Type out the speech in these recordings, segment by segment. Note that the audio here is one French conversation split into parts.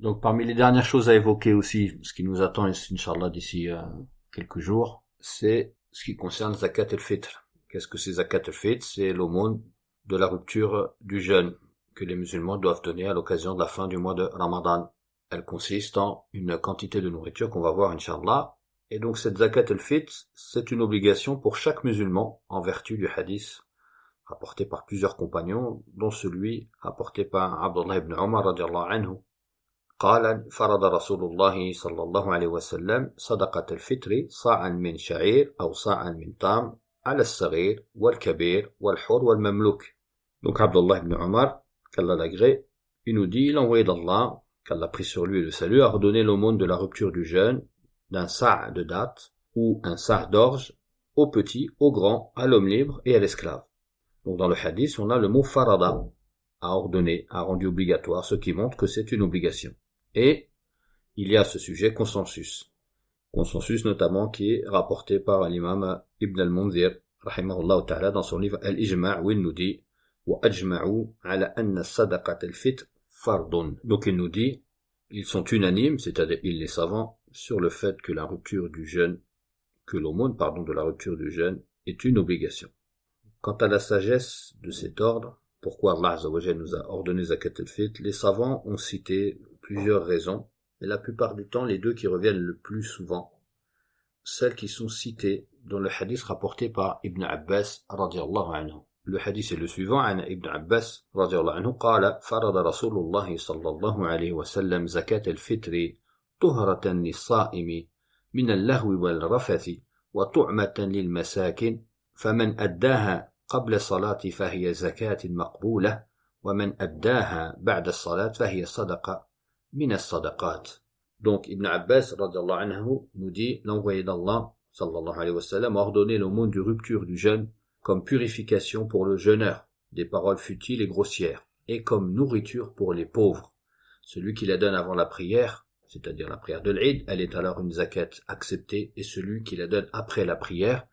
Donc parmi les dernières choses à évoquer aussi, ce qui nous attend, Inch'Allah, d'ici euh, quelques jours, c'est ce qui concerne Zakat el-Fitr. Qu'est-ce que c'est Zakat el-Fitr C'est l'aumône de la rupture du jeûne que les musulmans doivent donner à l'occasion de la fin du mois de Ramadan. Elle consiste en une quantité de nourriture qu'on va voir, Inch'Allah. Et donc cette Zakat el-Fitr, c'est une obligation pour chaque musulman en vertu du hadith rapporté par plusieurs compagnons, dont celui rapporté par Abdullah ibn Omar anhu. قال فرض رسول الله صلى الله عليه وسلم صدقة الفطر صاعا من شعير أو صاعا من طعام على الصغير والكبير والحر والمملوك. Donc Abdullah ibn Omar, qu'Allah l'agrée, il nous dit, l'envoyé d'Allah, qu'Allah a pris sur lui le salut, a ordonné l'aumône de la rupture du jeûne, d'un sa' de date, ou un sa' d'orge, au petit, au grand, à l'homme libre et à l'esclave. Donc dans le hadith, on a le mot farada, a ordonné, a rendu obligatoire, ce qui montre que c'est une obligation. Et il y a à ce sujet consensus. Consensus notamment qui est rapporté par l'imam Ibn al-Munzir, rahimahullah dans son livre Al-Ijma' où il nous dit anna al-fitr fardun. Donc il nous dit, ils sont unanimes, c'est-à-dire ils les savants, sur le fait que la rupture du jeûne, que l'aumône, pardon, de la rupture du jeûne est une obligation. Quant à la sagesse de cet ordre, pourquoi Allah nous a ordonné Zakat al-Fitr, les savants ont cité plusieurs raisons, et la plupart du temps les deux qui reviennent le plus souvent, celles qui sont citées dans le hadith rapporté par Ibn Abbas radiallahu anhu. Le hadith est le suivant عن عباس رضي الله عنه قال فرض رسول الله صلى الله عليه وسلم زكاة الفطر طهرة للصائم من اللهو والرفث وطعمة للمساكن فمن أداها قبل الصلاة فهي زكاة مقبولة ومن أداها بعد الصلاة فهي صدقة Donc Ibn Abbas anhu, nous dit l'envoyé d'Allah sallallahu a ordonné l'aumône de rupture du jeûne comme purification pour le jeûneur des paroles futiles et grossières et comme nourriture pour les pauvres. Celui qui la donne avant la prière, c'est-à-dire la prière de l'Aïd, elle est alors une zakat acceptée et celui qui la donne après la prière,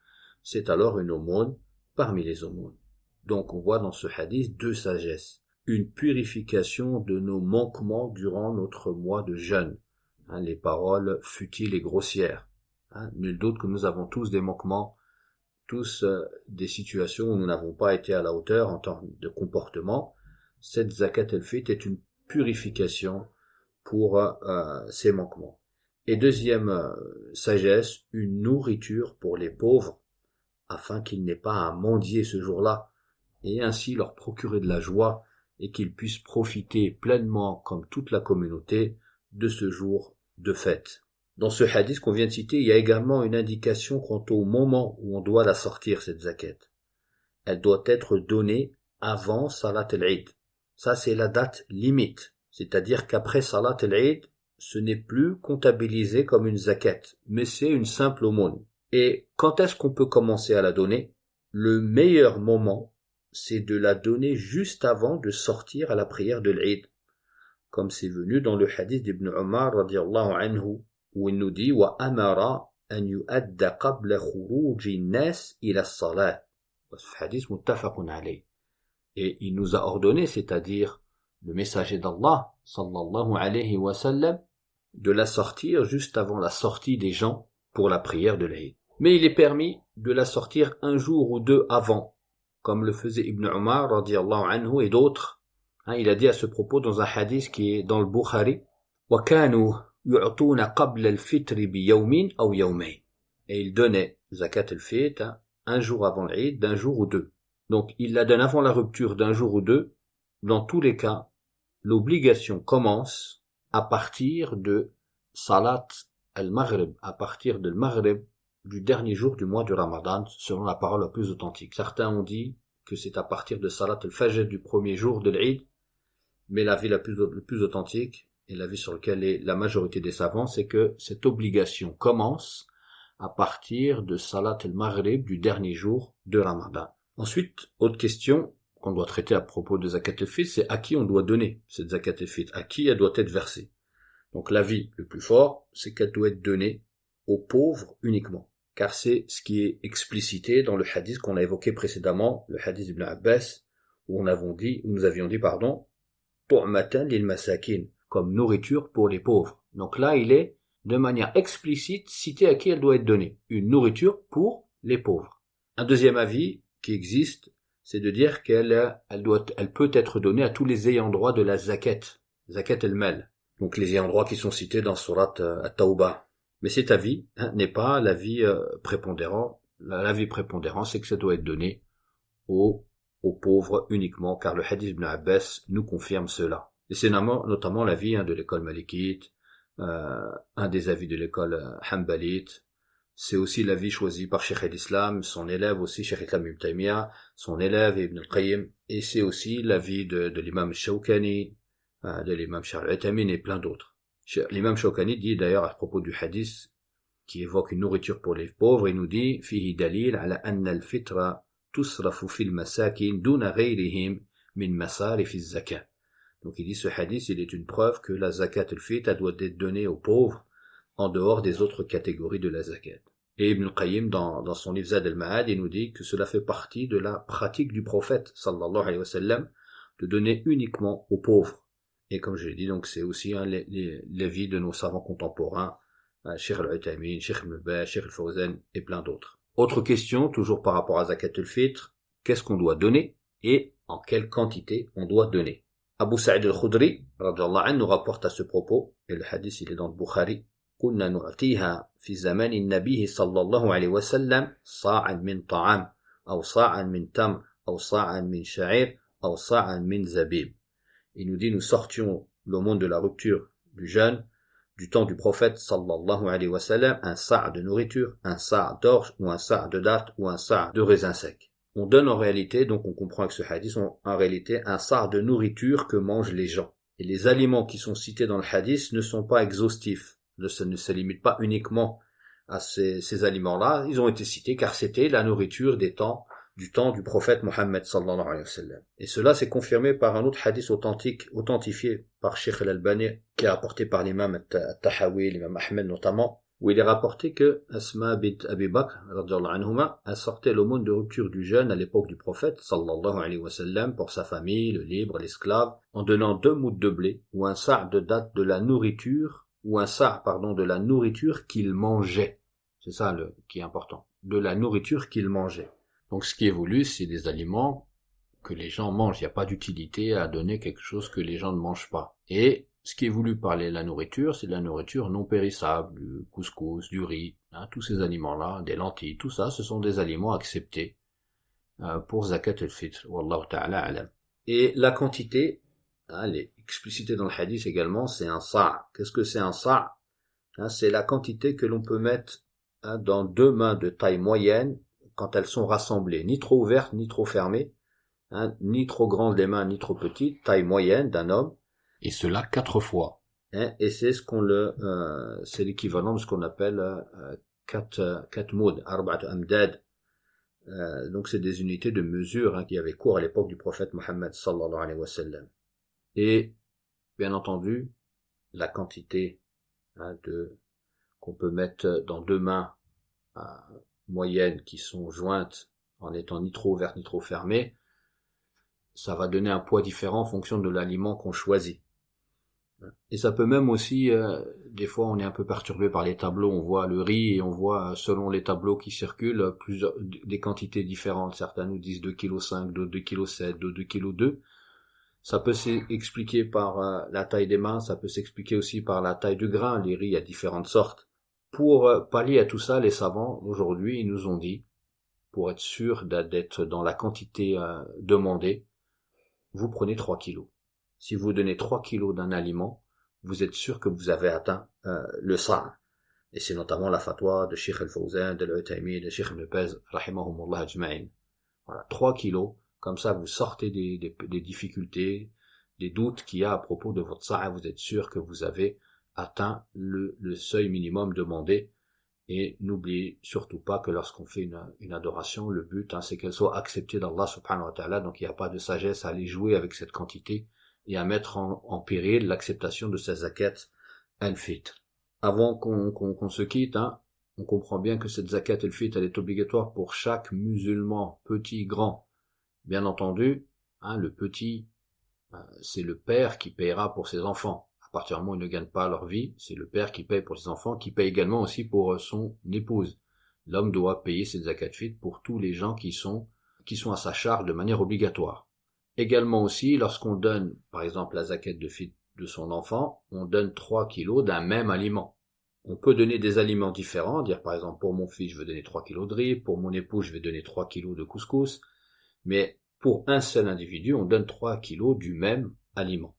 c'est alors une aumône parmi les aumônes. Donc on voit dans ce hadith deux sagesses. Une purification de nos manquements durant notre mois de jeûne. Hein, les paroles futiles et grossières. Hein, nul doute que nous avons tous des manquements, tous euh, des situations où nous n'avons pas été à la hauteur en termes de comportement. Cette zakat el fit est une purification pour euh, ces manquements. Et deuxième euh, sagesse, une nourriture pour les pauvres afin qu'ils n'aient pas à mendier ce jour-là, et ainsi leur procurer de la joie, et qu'ils puissent profiter pleinement, comme toute la communauté, de ce jour de fête. Dans ce hadith qu'on vient de citer, il y a également une indication quant au moment où on doit la sortir, cette zaquette. Elle doit être donnée avant Salat al-Eid. Ça, c'est la date limite. C'est-à-dire qu'après Salat al-Eid, ce n'est plus comptabilisé comme une zaquette, mais c'est une simple aumône. Et quand est-ce qu'on peut commencer à la donner? Le meilleur moment, c'est de la donner juste avant de sortir à la prière de l'Eid. Comme c'est venu dans le hadith d'Ibn Omar radiallahu anhu, où il nous dit wa amara. Et il nous a ordonné, c'est-à-dire le messager d'Allah sallallahu alayhi wa sallam, de la sortir juste avant la sortie des gens pour la prière de l'Eid. Mais il est permis de la sortir un jour ou deux avant, comme le faisait Ibn Omar anhu, et d'autres. Hein, il a dit à ce propos dans un hadith qui est dans le Bukhari, et il donnait zakat al-fit hein, un jour avant l'Eid, d'un jour ou deux. Donc il la donne avant la rupture d'un jour ou deux. Dans tous les cas, l'obligation commence à partir de salat al-maghrib, à partir de maghrib du dernier jour du mois du Ramadan, selon la parole la plus authentique. Certains ont dit que c'est à partir de Salat al-Fajr du premier jour de l'Eid, mais la plus, le plus authentique, et l'avis sur lequel est la majorité des savants, c'est que cette obligation commence à partir de Salat al-Maghrib du dernier jour de Ramadan. Ensuite, autre question qu'on doit traiter à propos de Zakat al-Fitr, c'est à qui on doit donner cette Zakat al-Fitr, à qui elle doit être versée? Donc l'avis le plus fort, c'est qu'elle doit être donnée aux pauvres uniquement car c'est ce qui est explicité dans le hadith qu'on a évoqué précédemment, le hadith d'Ibn Abbas, où, nous avions dit, pardon, masakin, comme nourriture pour les pauvres. Donc là, il est de manière explicite cité à qui elle doit être donnée. Une nourriture pour les pauvres. Un deuxième avis qui existe, c'est de dire qu'elle peut être donnée à tous les ayants droit de la zakat. Zakat el-mal. Donc les ayants droit qui sont cités dans Surat euh, At-Tawbah. Mais cet avis hein, n'est pas l'avis euh, prépondérant. L'avis prépondérant, c'est que ça doit être donné aux, pauvres uniquement, car le hadith ibn Abbas nous confirme cela. Et c'est notamment l'avis hein, de l'école malikite, euh, un des avis de l'école euh, hanbalite, c'est aussi l'avis choisi par Sheikh al-Islam, son élève aussi Sheikh al-Islam ibn Taymiyyah, son élève Ibn al-Qayyim, et c'est aussi l'avis de, de l'imam Shawkani, de l'imam Charles et plein d'autres. L'imam Shokani dit d'ailleurs à propos du hadith qui évoque une nourriture pour les pauvres, il nous dit Fihi dalil ala anna al-fitra tusrafu fil masakin duna ghayrihim min masarif zakat Donc il dit ce hadith, il est une preuve que la zakat al-fitra doit être donnée aux pauvres en dehors des autres catégories de la zakat. Et Ibn Qayyim, dans, son livre Zad al-Ma'ad, il nous dit que cela fait partie de la pratique du prophète, sallallahu alayhi de donner uniquement aux pauvres Et comme je l'ai dit, donc c'est aussi hein, l'avis de nos savants contemporains, hein, Sheikh al-Utaymin, Sheikh al Sheikh al-Fawzan et plein d'autres. Autre question, toujours par rapport à Zakat al-Fitr, qu'est-ce qu'on doit donner et en quelle quantité on doit donner Abu Sa'id al-Khudri, nous rapporte à ce propos, et le hadith il est dans le Bukhari, كنا نعطيها في زمان النبي صلى الله عليه وسلم صاعا من طعام أو صاعا من تمر أو صاعا من شعير أو صاعا من زبيب. il nous dit nous sortions le monde de la rupture du jeûne du temps du prophète sallallahu alayhi wa sallam un sa' de nourriture, un sa' d'orge ou un sa' de date ou un sa' de raisin sec. On donne en réalité, donc on comprend avec ce hadith, en réalité un sa' de nourriture que mangent les gens. Et les aliments qui sont cités dans le hadith ne sont pas exhaustifs ne, ne se limite pas uniquement à ces, ces aliments-là. Ils ont été cités car c'était la nourriture des temps du temps du prophète Mohammed sallallahu alayhi wa sallam. Et cela s'est confirmé par un autre hadith authentique, authentifié par Sheikh al-Albani, qui est rapporté par l'imam Tahawi, l'imam Ahmed notamment, où il est rapporté que Asma bint Abi Bakr, anhuma, a sorti l'aumône de rupture du jeûne à l'époque du prophète, sallallahu alayhi wa sallam, pour sa famille, le libre, l'esclave, en donnant deux moutes de blé, ou un sac de date de la nourriture ou un sa, pardon, de la nourriture qu'il mangeait. C'est ça le qui est important. De la nourriture qu'il mangeait. Donc ce qui est voulu, c'est des aliments que les gens mangent. Il n'y a pas d'utilité à donner quelque chose que les gens ne mangent pas. Et ce qui est voulu par la nourriture, c'est de la nourriture non périssable, du couscous, du riz, hein, tous ces aliments-là, des lentilles, tout ça, ce sont des aliments acceptés euh, pour zakat al-fitr. Wallahu ta'ala alam. Et la quantité, hein, les, explicité dans le hadith également, c'est un sa'. Qu'est-ce que c'est un sa' hein, C'est la quantité que l'on peut mettre dans deux mains de taille moyenne quand elles sont rassemblées, ni trop ouvertes ni trop fermées, hein, ni trop grandes les mains ni trop petites, taille moyenne d'un homme. Et cela quatre fois. et c'est ce qu'on le, euh, c'est l'équivalent de ce qu'on appelle euh, quatre, quatre modes, arba'at amdad. Euh, donc c'est des unités de mesure qui avaient cours à l'époque du prophète Mohammed sallallahu alayhi wa sallam. Et bien entendu, la quantité hein, de qu'on peut mettre dans deux mains euh, moyennes qui sont jointes en étant ni trop ouvertes ni trop fermées, ça va donner un poids différent en fonction de l'aliment qu'on choisit. Et ça peut même aussi, euh, des fois on est un peu perturbé par les tableaux, on voit le riz et on voit selon les tableaux qui circulent plusieurs, des quantités différentes. Certains nous disent 2,5 kg, d'autres 2,7 kg, d'autres 2,2 kg. Ça peut s'expliquer par euh, la taille des mains, ça peut s'expliquer aussi par la taille du grain. Les riz, a différentes sortes. Pour euh, pallier à tout ça, les savants, aujourd'hui, ils nous ont dit, pour être sûr d'être dans la quantité euh, demandée, vous prenez 3 kilos. Si vous donnez 3 kilos d'un aliment, vous êtes sûr que vous avez atteint le sa'. Et c'est notamment la fatwa de Sheikh al-Fawzan, de l'Utaymi, de Sheikh al rahimahumullah ajma'in. Voilà, 3 kilos, comme ça, vous sortez des, des, difficultés, des doutes qu'il y a à propos de votre sa'a. Vous êtes sûr que vous avez atteint le, seuil minimum demandé. Et n'oubliez surtout pas que lorsqu'on fait une, adoration, le but, hein, c'est qu'elle soit acceptée d'Allah subhanahu wa ta'ala. Donc il n'y a pas de sagesse à aller jouer avec cette quantité et à mettre en, péril l'acceptation de sa zakat al-fit. Avant qu'on se quitte, hein, on comprend bien que cette zakat al-fit, elle est obligatoire pour chaque musulman, petit, grand. Bien entendu, hein, le petit, euh, c'est le père qui paiera pour ses enfants. À partir du moment où ils ne gagnent pas leur vie, c'est le père qui paye pour ses enfants, qui paye également aussi pour euh, son épouse. L'homme doit payer ses zakat fit pour tous les gens qui sont, qui sont à sa charge de manière obligatoire. Également aussi, lorsqu'on donne, par exemple, la zakat de fit de son enfant, on donne 3 kilos d'un même aliment. On peut donner des aliments différents, dire par exemple pour mon fils je veux donner 3 kilos de riz, pour mon époux je vais donner 3 kilos de couscous, mais pour un seul individu on donne 3 kilos du même aliment.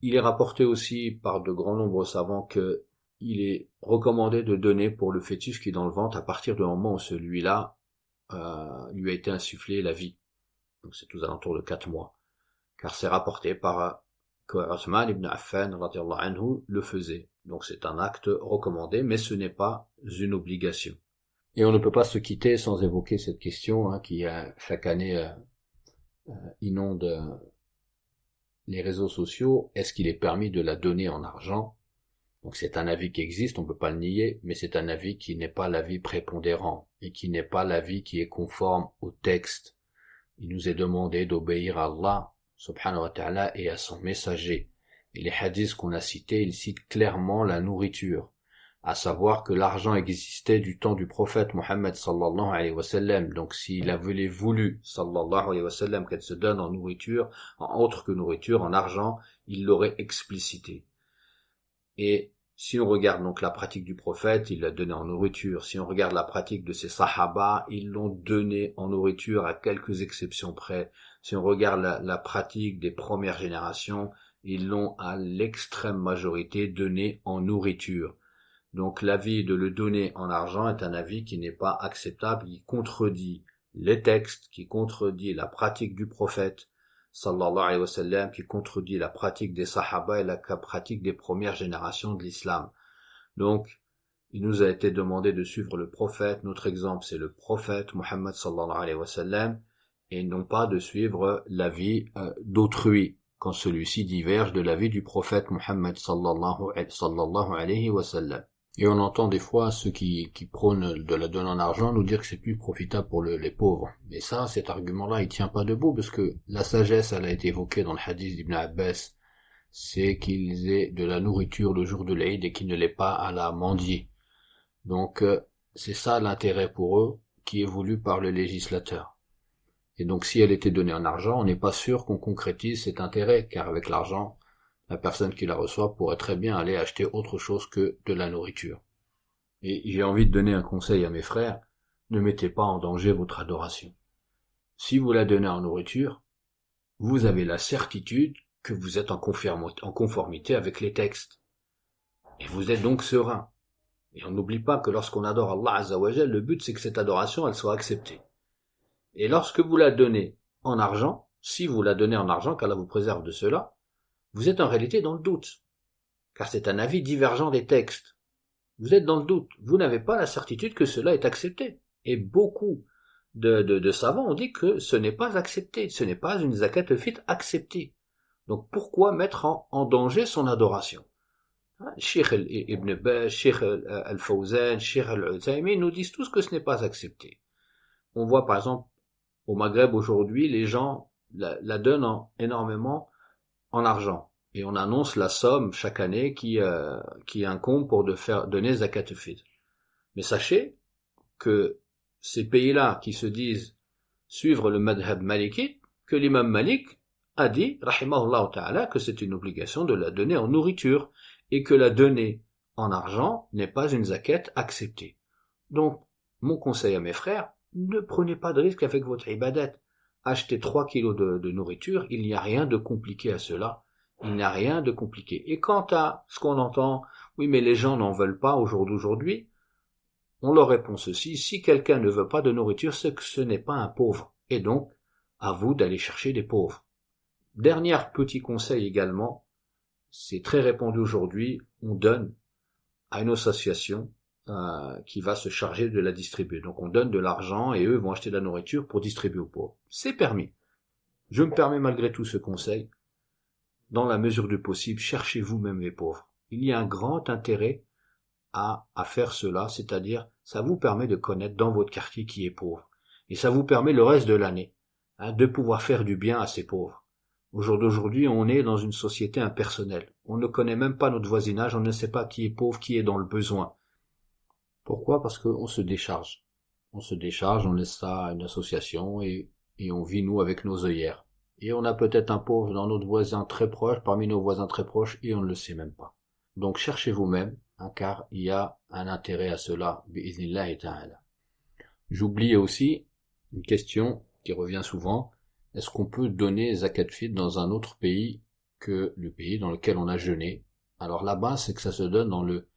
Il est rapporté aussi par de grands nombres savants que il est recommandé de donner pour le fœtus qui est dans le ventre à partir du moment où celui-là euh, lui a été insufflé la vie. Donc c'est aux alentours de 4 mois. Car c'est rapporté par que Osman ibn Affan anhu, le faisait. Donc c'est un acte recommandé, mais ce n'est pas une obligation. Et on ne peut pas se quitter sans évoquer cette question hein, qui euh, chaque année euh, euh, inonde les réseaux sociaux. Est-ce qu'il est permis de la donner en argent? Donc c'est un avis qui existe, on ne peut pas le nier, mais c'est un avis qui n'est pas l'avis prépondérant et qui n'est pas l'avis qui est conforme au texte. Il nous est demandé d'obéir à Allah subhanahu wa ta'ala et à son messager. Et les hadiths qu'on a cités, ils citent clairement la nourriture, à savoir que l'argent existait du temps du prophète Mohammed sallallahu alayhi wa sallam. Donc s'il avait voulu sallallahu alayhi wa sallam qu'elle se donne en nourriture, en autre que nourriture, en argent, il l'aurait explicité. Et si on regarde donc la pratique du prophète, il l'a donné en nourriture. Si on regarde la pratique de ses sahaba, ils l'ont donné en nourriture à quelques exceptions près. Si on regarde la, pratique des premières générations, ils l'ont à l'extrême majorité donné en nourriture. Donc l'avis de le donner en argent est un avis qui n'est pas acceptable, qui contredit les textes, qui contredit la pratique du prophète, sallallahu alayhi wa sallam, qui contredit la pratique des sahaba et la pratique des premières générations de l'islam. Donc, il nous a été demandé de suivre le prophète. Notre exemple, c'est le prophète Muhammad sallallahu alayhi wa sallam, et non pas de suivre l'avis euh, d'autrui quand celui-ci diverge de l'avis du prophète Muhammad sallallahu alayhi wa sallam. Et on entend des fois ceux qui, prônent de la donne en argent nous dire que c'est plus profitable pour les pauvres. Mais ça, cet argument-là, il tient pas debout parce que la sagesse, elle a été évoquée dans le hadith d'Ibn Abbas, c'est qu'ils aient de la nourriture le jour de l'Aïd et qu'ils ne l'aient pas à la mendier. Donc, euh, c'est ça l'intérêt pour eux qui est voulu par le législateur. Et donc, si elle était donnée en argent, on n'est pas sûr qu'on concrétise cet intérêt, car avec l'argent, la personne qui la reçoit pourrait très bien aller acheter autre chose que de la nourriture. Et j'ai envie de donner un conseil à mes frères, ne mettez pas en danger votre adoration. Si vous la donnez en nourriture, vous avez la certitude que vous êtes en conformité avec les textes. Et vous êtes donc serein. Et on n'oublie pas que lorsqu'on adore Allah Azzawajal, le but c'est que cette adoration, soit acceptée. Et lorsque vous la donnez en argent, si vous la donnez en argent, qu'Allah vous préserve de cela, vous êtes en réalité dans le doute, car c'est un avis divergent des textes. Vous êtes dans le doute, vous n'avez pas la certitude que cela est accepté. Et beaucoup de, savants ont dit que ce n'est pas accepté, ce n'est pas une zakat fit acceptée. Donc pourquoi mettre en, danger son adoration? Sheikh Ibn Baz, Sheikh Al-Fawzan, Sheikh Al-Uthaymi nous disent tous que ce n'est pas accepté. On voit par exemple au Maghreb aujourd'hui, les gens la donnent énormément en argent. Et on annonce la somme chaque année qui, euh, qui incombe pour de faire donner zakat. Mais sachez que ces pays-là qui se disent suivre le madhab maliki, que l'imam Malik a dit, rahimahullah ta'ala, que c'est une obligation de la donner en nourriture et que la donner en argent n'est pas une zakat acceptée. Donc, mon conseil à mes frères, ne prenez pas de risque avec votre ibadat acheter 3 kilos de, nourriture, il n'y a rien de compliqué à cela. Il n'y a rien de compliqué. Et quant à ce qu'on entend, oui, mais les gens n'en veulent pas au jour d'aujourd'hui, on leur répond ceci, si quelqu'un ne veut pas de nourriture, c'est que ce n'est pas un pauvre. Et donc, à vous d'aller chercher des pauvres. Dernier petit conseil également, c'est très répandu aujourd'hui, on donne à une association euh, qui va se charger de la distribuer. Donc on donne de l'argent et eux vont acheter de la nourriture pour distribuer aux pauvres. C'est permis. Je me permets malgré tout ce conseil. Dans la mesure du possible, cherchez vous-même les pauvres. Il y a un grand intérêt à, faire cela, c'est-à-dire ça vous permet de connaître dans votre quartier qui est pauvre. Et ça vous permet le reste de l'année hein, de pouvoir faire du bien à ces pauvres. Au jour d'aujourd'hui, on est dans une société impersonnelle. On ne connaît même pas notre voisinage, on ne sait pas qui est pauvre, qui est dans le besoin. Pourquoi? Parce qu'on se décharge. On se décharge, on laisse ça à une association et, on vit nous avec nos œillères. Et on a peut-être un pauvre dans notre voisin très proche, parmi nos voisins très proches, et on ne le sait même pas. Donc cherchez vous-même, hein, car il y a un intérêt à cela, J'oublie aussi une question qui revient souvent, est-ce qu'on peut donner zakat fit dans un autre pays que le pays dans lequel on a jeûné? Alors là-bas, c'est que ça se donne dans le,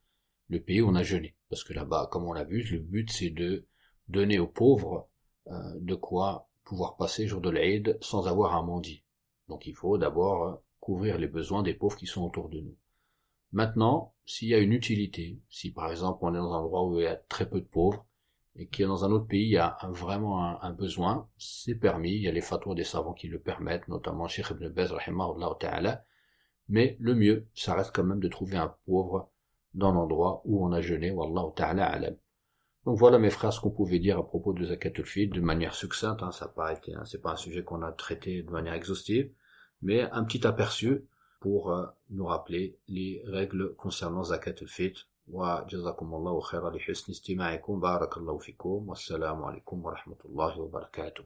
le pays où on a jeûné. Parce que là-bas, comme on l'a vu, le but c'est de donner aux pauvres euh, de quoi pouvoir passer jour de l'Aïd sans avoir un mendier. Donc il faut d'abord euh, couvrir les besoins des pauvres qui sont autour de nous. Maintenant, s'il y a une utilité, si par exemple on est dans un endroit où il y a très peu de pauvres, et qu'il y a dans un autre pays, il y a vraiment un, besoin, c'est permis, il y a les fatwas des savants qui le permettent, notamment Sheikh Ibn ta'ala, mais le mieux, ça reste quand même de trouver un pauvre dans l'endroit où on a jeûné, Wallahu ta'ala alam. Donc voilà mes frères ce qu'on pouvait dire à propos de Zakatul Fitr de manière succincte, hein, ça n'a pas été, hein, c'est pas un sujet qu'on a traité de manière exhaustive, mais un petit aperçu pour euh, nous rappeler les règles concernant Zakatul Fitr. Wa jazakumullahu khairan li husni istima'ikum, barakallahu fikum, wassalamu alaikum wa rahmatullahi wa barakatuh.